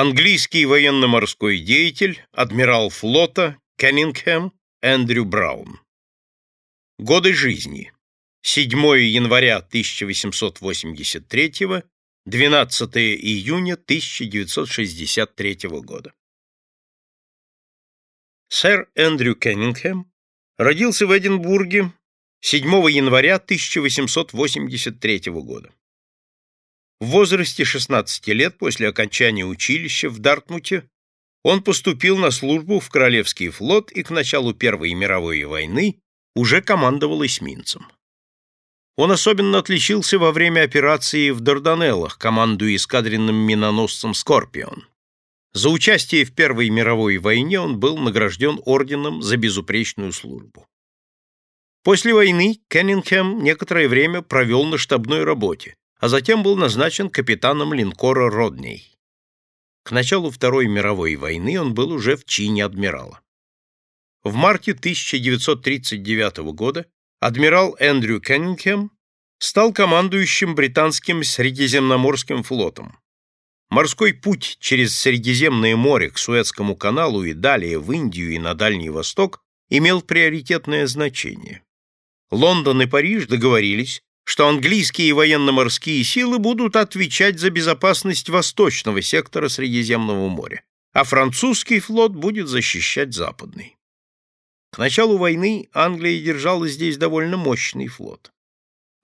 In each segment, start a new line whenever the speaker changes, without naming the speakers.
Английский военно-морской деятель, адмирал флота Кеннингхэм Эндрю Браун. Годы жизни. 7 января 1883, 12 июня 1963 года. Сэр Эндрю Кеннингхэм родился в Эдинбурге 7 января 1883 года. В возрасте 16 лет после окончания училища в Дартмуте он поступил на службу в Королевский флот и к началу Первой мировой войны уже командовал эсминцем. Он особенно отличился во время операции в Дарданеллах, командуя эскадренным миноносцем «Скорпион». За участие в Первой мировой войне он был награжден орденом за безупречную службу. После войны Кеннингем некоторое время провел на штабной работе, а затем был назначен капитаном линкора «Родней». К началу Второй мировой войны он был уже в чине адмирала. В марте 1939 года адмирал Эндрю Кеннингем стал командующим британским Средиземноморским флотом. Морской путь через Средиземное море к Суэцкому каналу и далее в Индию и на Дальний Восток имел приоритетное значение. Лондон и Париж договорились, что английские военно-морские силы будут отвечать за безопасность восточного сектора Средиземного моря, а французский флот будет защищать западный. К началу войны Англия держала здесь довольно мощный флот.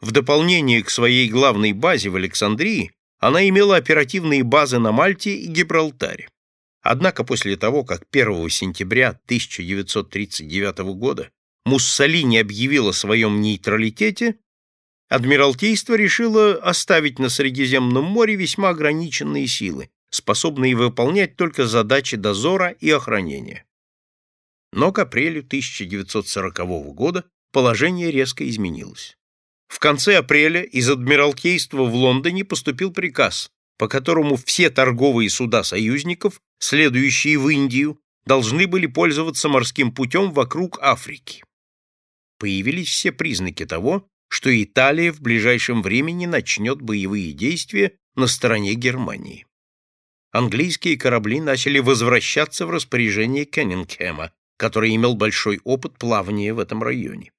В дополнение к своей главной базе в Александрии она имела оперативные базы на Мальте и Гибралтаре. Однако после того, как 1 сентября 1939 года Муссолини объявил о своем нейтралитете, Адмиралтейство решило оставить на Средиземном море весьма ограниченные силы, способные выполнять только задачи дозора и охранения. Но к апрелю 1940 года положение резко изменилось. В конце апреля из Адмиралтейства в Лондоне поступил приказ, по которому все торговые суда союзников, следующие в Индию, должны были пользоваться морским путем вокруг Африки. Появились все признаки того, что Италия в ближайшем времени начнет боевые действия на стороне Германии. Английские корабли начали возвращаться в распоряжение Кеннингема, который имел большой опыт плавания в этом районе.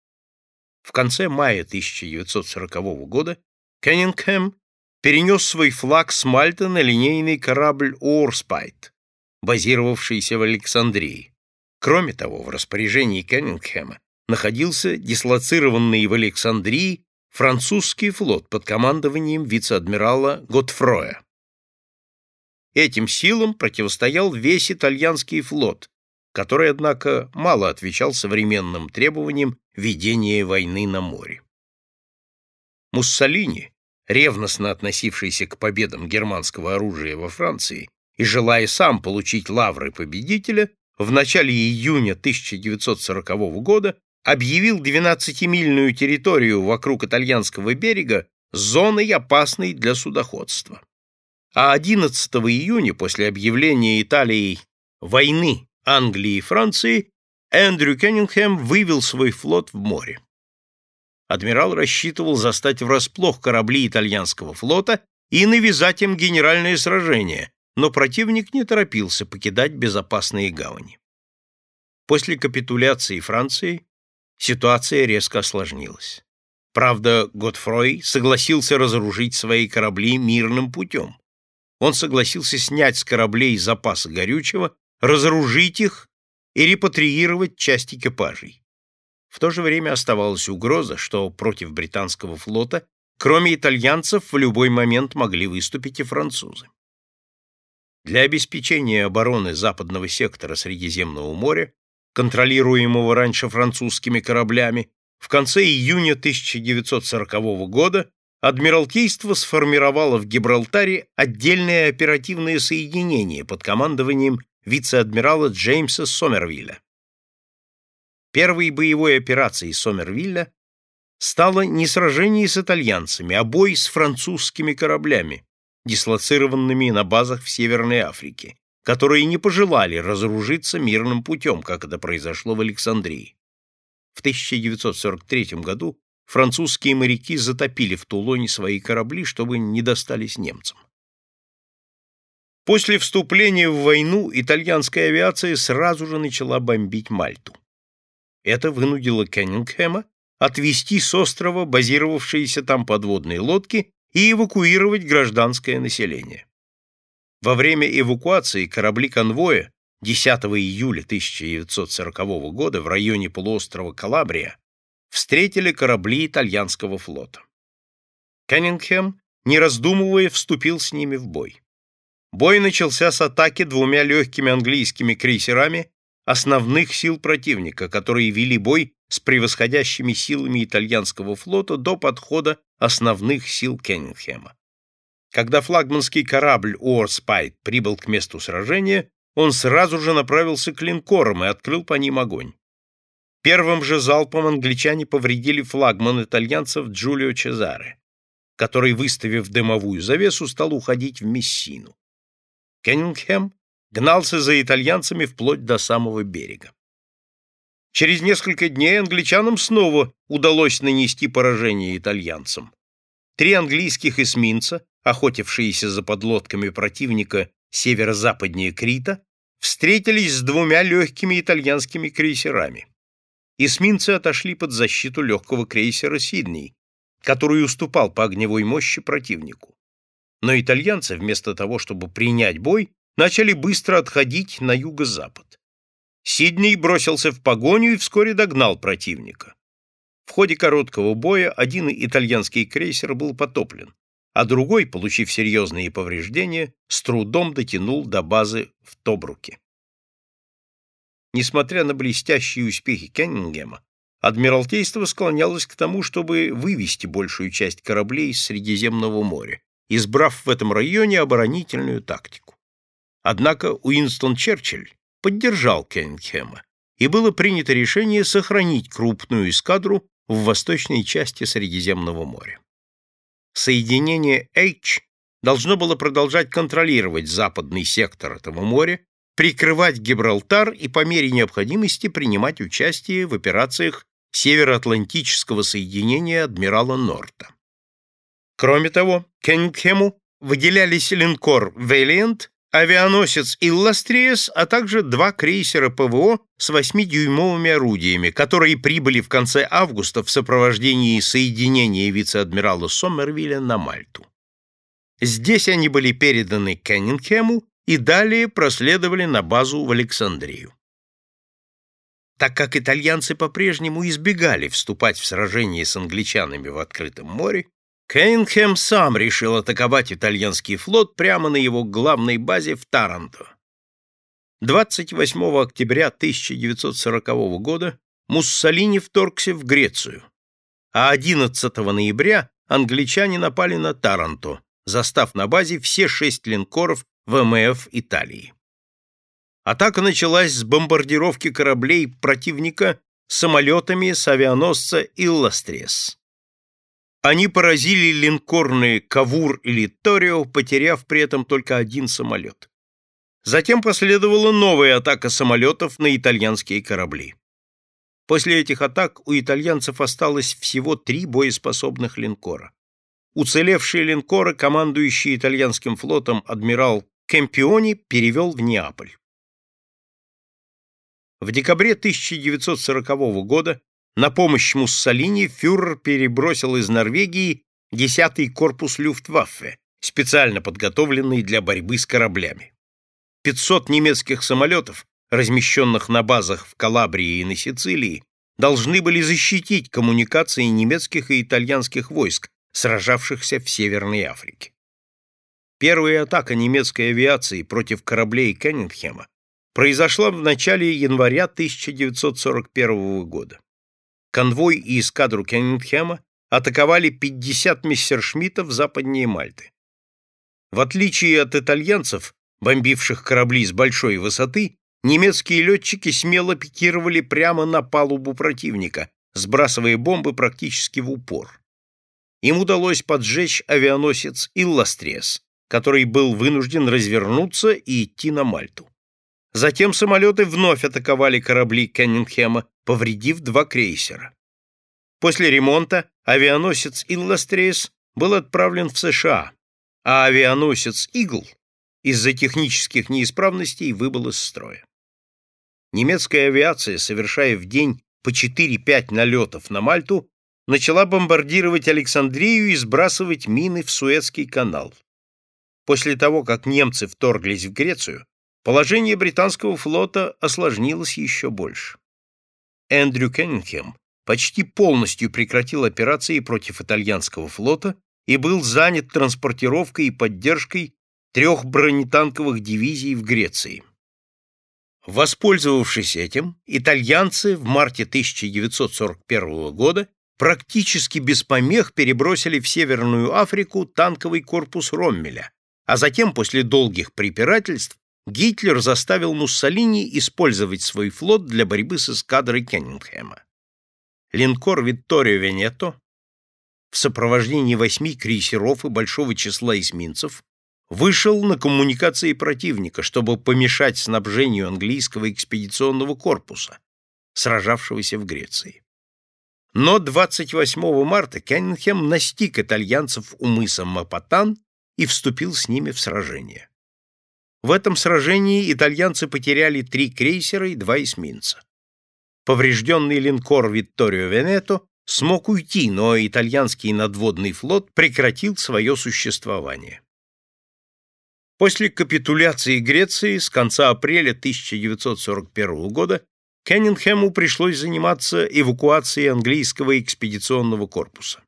В конце мая 1940 года Кеннингем перенес свой флаг с Мальты на линейный корабль «Уорспайт», базировавшийся в Александрии. Кроме того, в распоряжении Кеннингема находился дислоцированный в Александрии французский флот под командованием вице-адмирала Готфроя. Этим силам противостоял весь итальянский флот, который, однако, мало отвечал современным требованиям ведения войны на море. Муссолини, ревностно относившийся к победам германского оружия во Франции и желая сам получить лавры победителя, в начале июня 1940 года объявил 12-мильную территорию вокруг итальянского берега зоной, опасной для судоходства. А 11 июня, после объявления Италией войны Англии и Франции, Эндрю Кеннингем вывел свой флот в море. Адмирал рассчитывал застать врасплох корабли итальянского флота и навязать им генеральное сражение, но противник не торопился покидать безопасные гавани. После капитуляции Франции ситуация резко осложнилась. Правда, Готфрой согласился разоружить свои корабли мирным путем. Он согласился снять с кораблей запасы горючего, разоружить их и репатриировать часть экипажей. В то же время оставалась угроза, что против британского флота, кроме итальянцев, в любой момент могли выступить и французы. Для обеспечения обороны западного сектора Средиземного моря контролируемого раньше французскими кораблями, в конце июня 1940 года Адмиралтейство сформировало в Гибралтаре отдельное оперативное соединение под командованием вице-адмирала Джеймса Сомервилля. Первой боевой операцией Сомервилля стало не сражение с итальянцами, а бой с французскими кораблями, дислоцированными на базах в Северной Африке, которые не пожелали разоружиться мирным путем, как это произошло в Александрии. В 1943 году французские моряки затопили в Тулоне свои корабли, чтобы не достались немцам. После вступления в войну итальянская авиация сразу же начала бомбить Мальту. Это вынудило Кеннингхэма отвести с острова базировавшиеся там подводные лодки и эвакуировать гражданское население. Во время эвакуации корабли конвоя 10 июля 1940 года в районе полуострова Калабрия встретили корабли итальянского флота. Кеннингхэм, не раздумывая, вступил с ними в бой. Бой начался с атаки двумя легкими английскими крейсерами основных сил противника, которые вели бой с превосходящими силами итальянского флота до подхода основных сил Кеннингхэма. Когда флагманский корабль Уорспайт прибыл к месту сражения, он сразу же направился к линкорам и открыл по ним огонь. Первым же залпом англичане повредили флагман итальянцев Джулио Чезаре, который, выставив дымовую завесу, стал уходить в Мессину. Кеннингхэм гнался за итальянцами вплоть до самого берега. Через несколько дней англичанам снова удалось нанести поражение итальянцам. Три английских эсминца, охотившиеся за подлодками противника северо-западнее Крита, встретились с двумя легкими итальянскими крейсерами. Эсминцы отошли под защиту легкого крейсера «Сидней», который уступал по огневой мощи противнику. Но итальянцы, вместо того, чтобы принять бой, начали быстро отходить на юго-запад. Сидней бросился в погоню и вскоре догнал противника. В ходе короткого боя один итальянский крейсер был потоплен, а другой, получив серьезные повреждения, с трудом дотянул до базы в Тобруке. Несмотря на блестящие успехи Кеннингема, Адмиралтейство склонялось к тому, чтобы вывести большую часть кораблей из Средиземного моря, избрав в этом районе оборонительную тактику. Однако Уинстон Черчилль поддержал Кеннингема, и было принято решение сохранить крупную эскадру в восточной части Средиземного моря соединение H должно было продолжать контролировать западный сектор этого моря, прикрывать Гибралтар и по мере необходимости принимать участие в операциях Североатлантического соединения адмирала Норта. Кроме того, Кенгхему выделялись линкор «Вэлиант» авианосец «Илластриес», а также два крейсера ПВО с 8-дюймовыми орудиями, которые прибыли в конце августа в сопровождении соединения вице-адмирала Сомервилля на Мальту. Здесь они были переданы Кеннингему и далее проследовали на базу в Александрию. Так как итальянцы по-прежнему избегали вступать в сражение с англичанами в открытом море, Кейнхэм сам решил атаковать итальянский флот прямо на его главной базе в Таранто. 28 октября 1940 года Муссолини вторгся в Грецию, а 11 ноября англичане напали на Таранто, застав на базе все шесть линкоров ВМФ Италии. Атака началась с бомбардировки кораблей противника самолетами с авианосца «Илластрес». Они поразили линкорные «Кавур» и «Литторио», потеряв при этом только один самолет. Затем последовала новая атака самолетов на итальянские корабли. После этих атак у итальянцев осталось всего три боеспособных линкора. Уцелевшие линкоры, командующий итальянским флотом адмирал Кемпиони, перевел в Неаполь. В декабре 1940 года на помощь Муссолини фюрер перебросил из Норвегии 10-й корпус Люфтваффе, специально подготовленный для борьбы с кораблями. 500 немецких самолетов, размещенных на базах в Калабрии и на Сицилии, должны были защитить коммуникации немецких и итальянских войск, сражавшихся в Северной Африке. Первая атака немецкой авиации против кораблей Кеннингема произошла в начале января 1941 года конвой и эскадру Кеннингхэма атаковали 50 мессершмиттов западнее Мальты. В отличие от итальянцев, бомбивших корабли с большой высоты, немецкие летчики смело пикировали прямо на палубу противника, сбрасывая бомбы практически в упор. Им удалось поджечь авианосец «Илластрес», который был вынужден развернуться и идти на Мальту. Затем самолеты вновь атаковали корабли Кеннингхэма, повредив два крейсера. После ремонта авианосец «Илластриес» был отправлен в США, а авианосец «Игл» из-за технических неисправностей выбыл из строя. Немецкая авиация, совершая в день по 4-5 налетов на Мальту, начала бомбардировать Александрию и сбрасывать мины в Суэцкий канал. После того, как немцы вторглись в Грецию, положение британского флота осложнилось еще больше. Эндрю Кеннингем почти полностью прекратил операции против итальянского флота и был занят транспортировкой и поддержкой трех бронетанковых дивизий в Греции. Воспользовавшись этим, итальянцы в марте 1941 года практически без помех перебросили в Северную Африку танковый корпус Роммеля, а затем, после долгих препирательств, Гитлер заставил Муссолини использовать свой флот для борьбы с эскадрой Кеннингема. Линкор «Витторио Венето» в сопровождении восьми крейсеров и большого числа эсминцев вышел на коммуникации противника, чтобы помешать снабжению английского экспедиционного корпуса, сражавшегося в Греции. Но 28 марта Кеннингем настиг итальянцев у мыса Мапатан и вступил с ними в сражение. В этом сражении итальянцы потеряли три крейсера и два эсминца. Поврежденный линкор «Витторио Венето» смог уйти, но итальянский надводный флот прекратил свое существование. После капитуляции Греции с конца апреля 1941 года Кеннингему пришлось заниматься эвакуацией английского экспедиционного корпуса.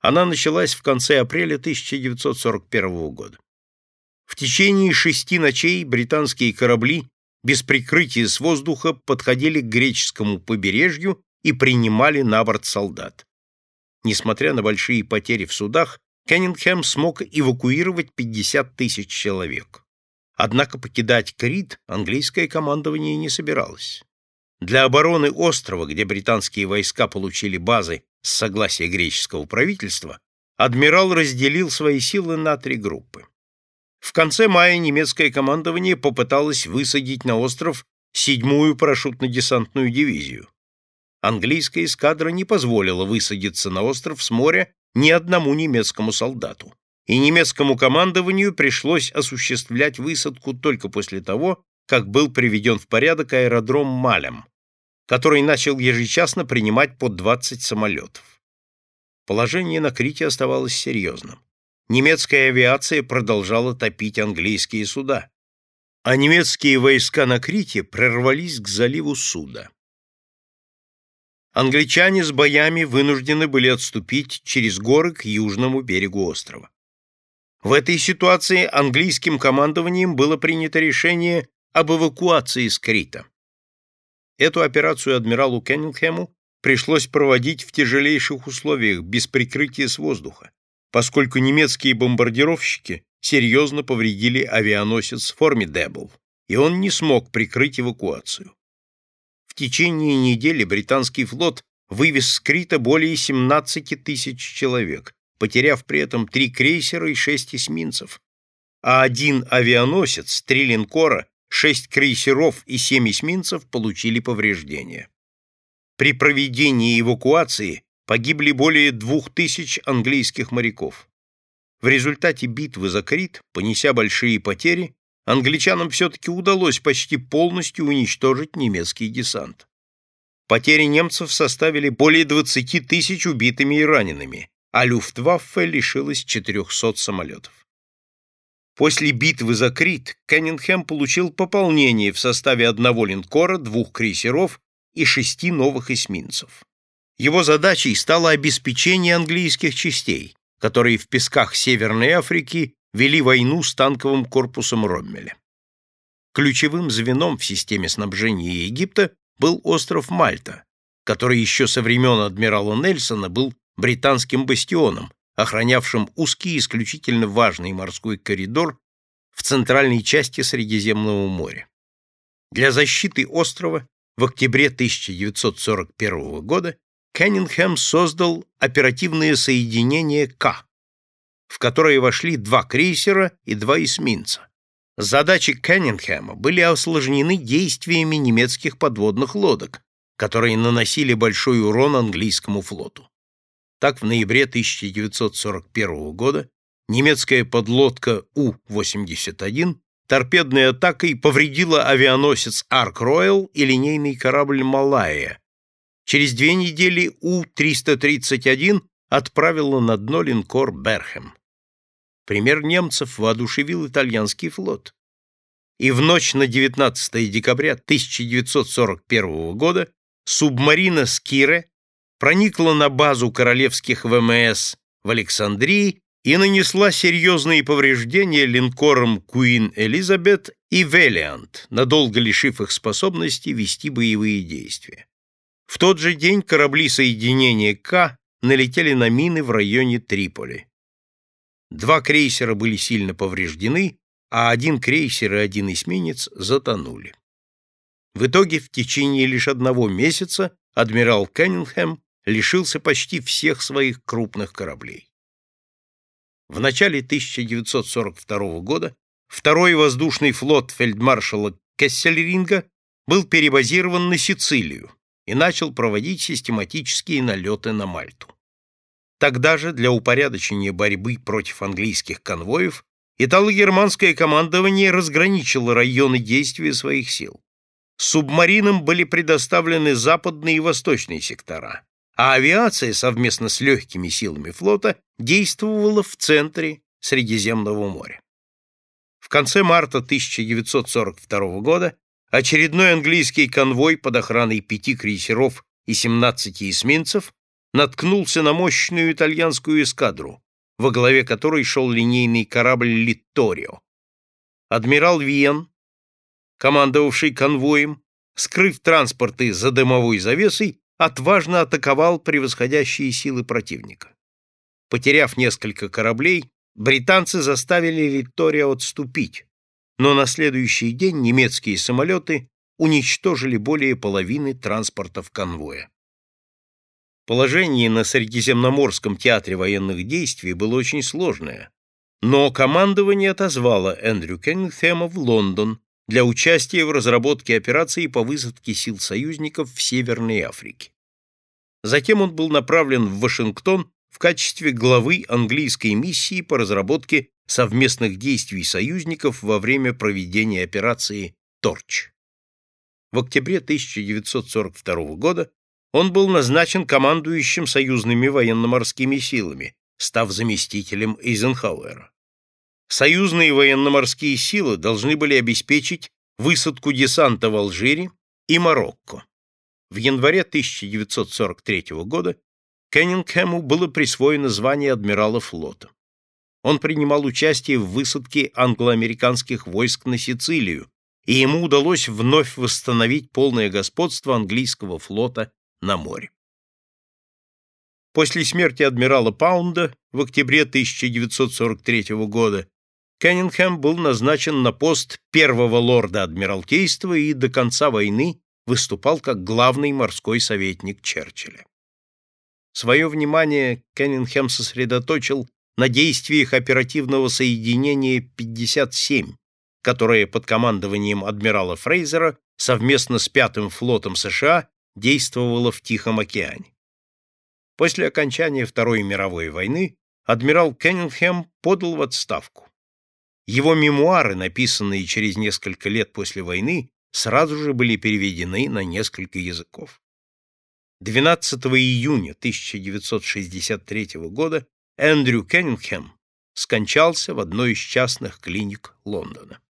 Она началась в конце апреля 1941 года. В течение шести ночей британские корабли без прикрытия с воздуха подходили к греческому побережью и принимали на борт солдат. Несмотря на большие потери в судах, Кеннингем смог эвакуировать 50 тысяч человек. Однако покидать Крит английское командование не собиралось. Для обороны острова, где британские войска получили базы с согласия греческого правительства, адмирал разделил свои силы на три группы. В конце мая немецкое командование попыталось высадить на остров седьмую парашютно-десантную дивизию. Английская эскадра не позволила высадиться на остров с моря ни одному немецкому солдату, и немецкому командованию пришлось осуществлять высадку только после того, как был приведен в порядок аэродром Малем, который начал ежечасно принимать по 20 самолетов. Положение на Крите оставалось серьезным. Немецкая авиация продолжала топить английские суда, а немецкие войска на Крите прорвались к заливу Суда англичане с боями вынуждены были отступить через горы к южному берегу острова. В этой ситуации английским командованием было принято решение об эвакуации с Крита. Эту операцию адмиралу Кеннингему пришлось проводить в тяжелейших условиях, без прикрытия с воздуха, поскольку немецкие бомбардировщики серьезно повредили авианосец Formidable, и он не смог прикрыть эвакуацию течение недели британский флот вывез с более 17 тысяч человек, потеряв при этом три крейсера и шесть эсминцев, а один авианосец, три линкора, шесть крейсеров и семь эсминцев получили повреждения. При проведении эвакуации погибли более двух тысяч английских моряков. В результате битвы за Крит, понеся большие потери, англичанам все-таки удалось почти полностью уничтожить немецкий десант. Потери немцев составили более 20 тысяч убитыми и ранеными, а Люфтваффе лишилась 400 самолетов. После битвы за Крит Кеннингем получил пополнение в составе одного линкора, двух крейсеров и шести новых эсминцев. Его задачей стало обеспечение английских частей, которые в песках Северной Африки вели войну с танковым корпусом Роммеля. Ключевым звеном в системе снабжения Египта был остров Мальта, который еще со времен адмирала Нельсона был британским бастионом, охранявшим узкий исключительно важный морской коридор в центральной части Средиземного моря. Для защиты острова в октябре 1941 года Кеннингем создал оперативное соединение К, в которые вошли два крейсера и два эсминца. Задачи Кеннингема были осложнены действиями немецких подводных лодок, которые наносили большой урон английскому флоту. Так, в ноябре 1941 года немецкая подлодка У-81 торпедной атакой повредила авианосец Арк-Ройл и линейный корабль Малайя. Через две недели У-331 отправила на дно линкор Берхем. Пример немцев воодушевил итальянский флот. И в ночь на 19 декабря 1941 года субмарина «Скире» проникла на базу королевских ВМС в Александрии и нанесла серьезные повреждения линкорам «Куин Элизабет» и «Велиант», надолго лишив их способности вести боевые действия. В тот же день корабли соединения «К» налетели на мины в районе Триполи. Два крейсера были сильно повреждены, а один крейсер и один эсминец затонули. В итоге в течение лишь одного месяца адмирал Кеннингем лишился почти всех своих крупных кораблей. В начале 1942 года второй воздушный флот фельдмаршала Кессельринга был перебазирован на Сицилию и начал проводить систематические налеты на Мальту. Тогда же для упорядочения борьбы против английских конвоев итало-германское командование разграничило районы действия своих сил. Субмаринам были предоставлены западные и восточные сектора, а авиация совместно с легкими силами флота действовала в центре Средиземного моря. В конце марта 1942 года очередной английский конвой под охраной пяти крейсеров и 17 эсминцев наткнулся на мощную итальянскую эскадру, во главе которой шел линейный корабль «Литторио». Адмирал Виен, командовавший конвоем, скрыв транспорты за дымовой завесой, отважно атаковал превосходящие силы противника. Потеряв несколько кораблей, британцы заставили Литторио отступить, но на следующий день немецкие самолеты уничтожили более половины транспортов конвоя. Положение на Средиземноморском театре военных действий было очень сложное, но командование отозвало Эндрю Кеннингхэма в Лондон для участия в разработке операции по высадке сил союзников в Северной Африке. Затем он был направлен в Вашингтон в качестве главы английской миссии по разработке совместных действий союзников во время проведения операции «Торч». В октябре 1942 года он был назначен командующим союзными военно-морскими силами, став заместителем Эйзенхауэра. Союзные военно-морские силы должны были обеспечить высадку десанта в Алжире и Марокко. В январе 1943 года Кеннингему было присвоено звание адмирала флота. Он принимал участие в высадке англо-американских войск на Сицилию, и ему удалось вновь восстановить полное господство английского флота на море. После смерти адмирала Паунда в октябре 1943 года Кеннингем был назначен на пост первого лорда Адмиралтейства и до конца войны выступал как главный морской советник Черчилля. Свое внимание Кеннингем сосредоточил на действиях оперативного соединения 57, которое под командованием адмирала Фрейзера совместно с Пятым флотом США действовало в Тихом океане. После окончания Второй мировой войны адмирал Кеннингем подал в отставку. Его мемуары, написанные через несколько лет после войны, сразу же были переведены на несколько языков. 12 июня 1963 года Эндрю Кеннингем скончался в одной из частных клиник Лондона.